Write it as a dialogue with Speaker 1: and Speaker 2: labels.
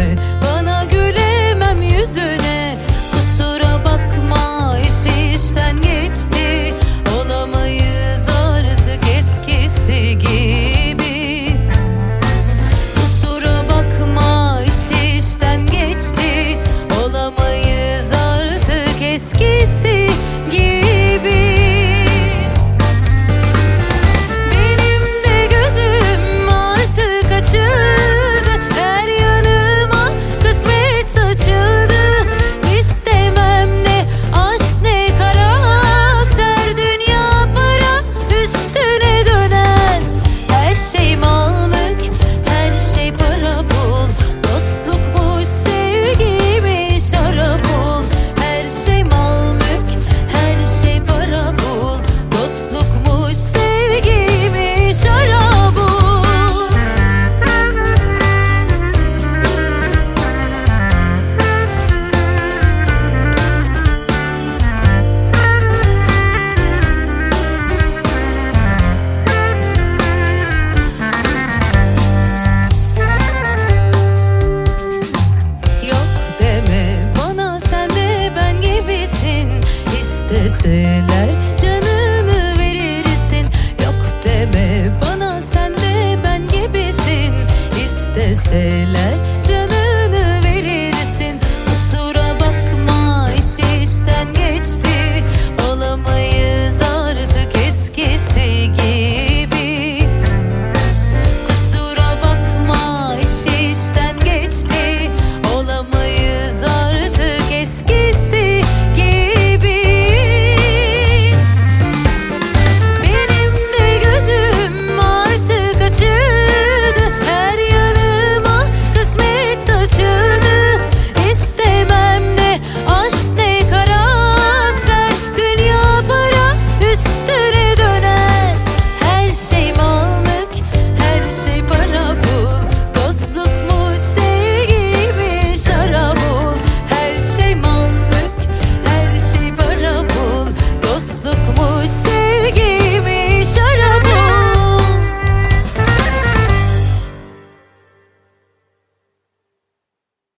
Speaker 1: fait ver canını verirsin. Yok deme bana sen ben gibisin. İsteseler